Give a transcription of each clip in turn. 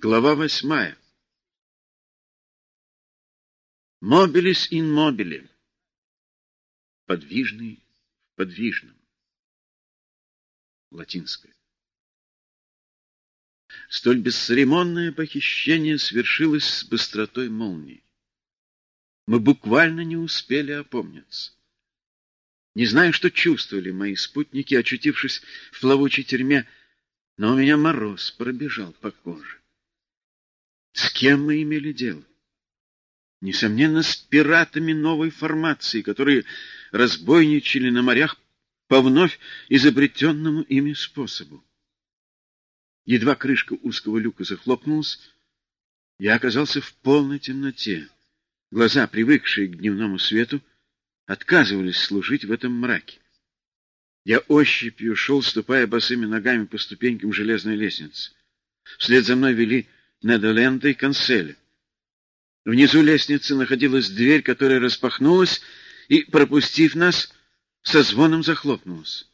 Глава восьмая. Mobilis in mobile. Подвижный в подвижном. Латинское. Столь бесцеремонное похищение свершилось с быстротой молнии. Мы буквально не успели опомниться. Не знаю, что чувствовали мои спутники, очутившись в плавучей тюрьме, но у меня мороз пробежал по коже. С кем мы имели дело? Несомненно, с пиратами новой формации, которые разбойничали на морях по вновь изобретенному ими способу. Едва крышка узкого люка захлопнулась, я оказался в полной темноте. Глаза, привыкшие к дневному свету, отказывались служить в этом мраке. Я ощупью шел, ступая босыми ногами по ступенькам железной лестницы. Вслед за мной вели Недоленда и Канцеля. Внизу лестницы находилась дверь, которая распахнулась и, пропустив нас, со звоном захлопнулась.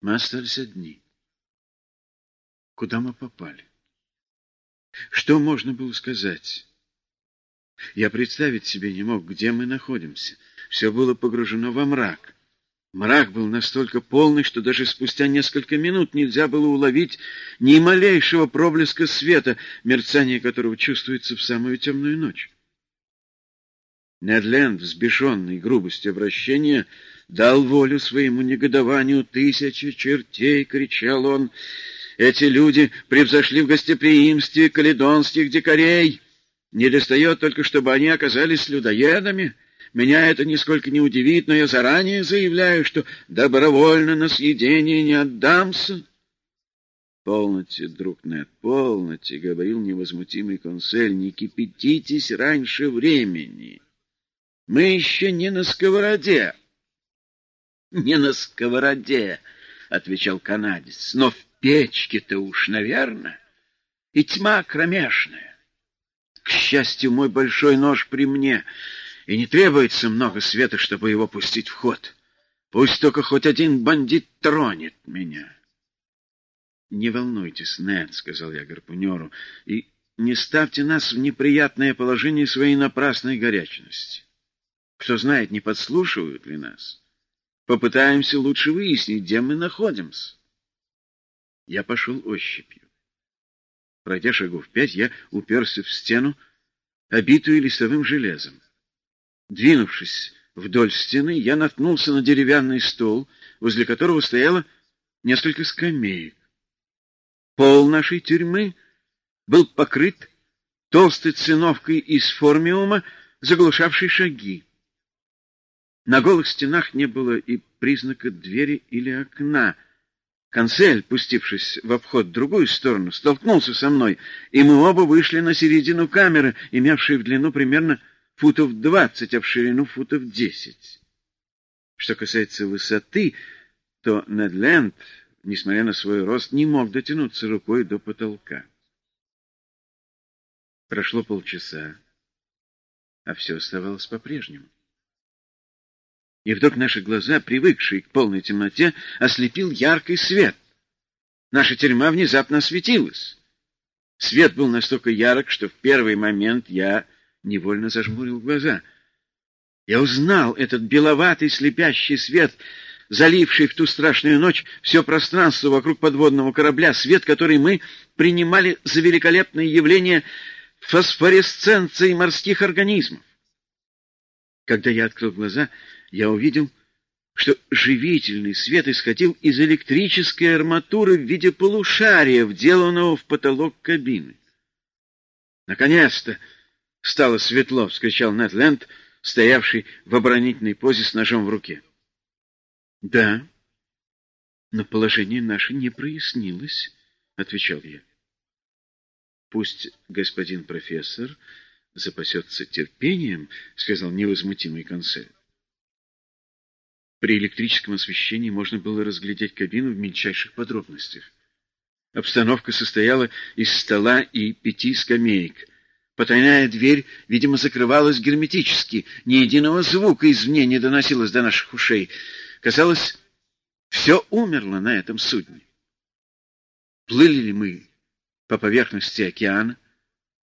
Мы остались одни. Куда мы попали? Что можно было сказать? Я представить себе не мог, где мы находимся. Все было погружено во мрак. Мрак был настолько полный, что даже спустя несколько минут нельзя было уловить ни малейшего проблеска света, мерцание которого чувствуется в самую темную ночь. Недленд, взбешенный грубостью обращения, дал волю своему негодованию. «Тысячи чертей!» — кричал он. «Эти люди превзошли в гостеприимстве каледонских дикарей. Не достает только, чтобы они оказались людоедами». Меня это нисколько не удивит, но я заранее заявляю, что добровольно на съедение не отдамся. — Полноте, друг Нед, полноте, — говорил невозмутимый консель, — не кипятитесь раньше времени. Мы еще не на сковороде. — Не на сковороде, — отвечал канадец, — но в печке-то уж, наверное, и тьма кромешная. К счастью, мой большой нож при мне — и не требуется много света, чтобы его пустить в ход. Пусть только хоть один бандит тронет меня. — Не волнуйтесь, Нед, — сказал я гарпунеру, — и не ставьте нас в неприятное положение своей напрасной горячности. Кто знает, не подслушивают ли нас. Попытаемся лучше выяснить, где мы находимся. Я пошел ощупью. Пройдя шагов пять, я уперся в стену, обитую листовым железом. Двинувшись вдоль стены, я наткнулся на деревянный стол, возле которого стояло несколько скамеек. Пол нашей тюрьмы был покрыт толстой циновкой из формиума, заглушавшей шаги. На голых стенах не было и признака двери или окна. Консель, пустившись в обход в другую сторону, столкнулся со мной, и мы оба вышли на середину камеры, имевшей в длину примерно футов двадцать, а в ширину футов десять. Что касается высоты, то Недленд, несмотря на свой рост, не мог дотянуться рукой до потолка. Прошло полчаса, а все оставалось по-прежнему. И вдруг наши глаза, привыкшие к полной темноте, ослепил яркий свет. Наша тюрьма внезапно осветилась. Свет был настолько ярок, что в первый момент я невольно зажмурил глаза. Я узнал этот беловатый слепящий свет, заливший в ту страшную ночь все пространство вокруг подводного корабля, свет, который мы принимали за великолепное явление фосфоресценции морских организмов. Когда я открыл глаза, я увидел, что живительный свет исходил из электрической арматуры в виде полушария, вделанного в потолок кабины. Наконец-то Стало светло, — вскричал Нед Ленд, стоявший в оборонительной позе с ножом в руке. — Да, но положение наше не прояснилось, — отвечал я. — Пусть господин профессор запасется терпением, — сказал невозмутимый консель. При электрическом освещении можно было разглядеть кабину в мельчайших подробностях. Обстановка состояла из стола и пяти скамеек — Потайная дверь, видимо, закрывалась герметически. Ни единого звука извне не доносилось до наших ушей. Казалось, все умерло на этом судне. Плыли ли мы по поверхности океана,